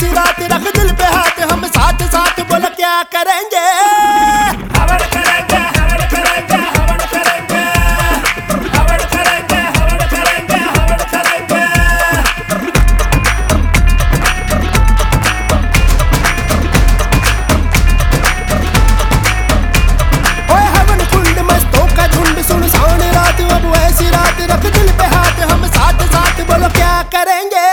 ऐसी रात रख दिल पे हाथ हम साथ साथ बोल क्या करेंगे? हवन कुंड मस्तों का झुंड सुन रात रात रख दिल पे हाथ हम साथ साथ क्या करेंगे?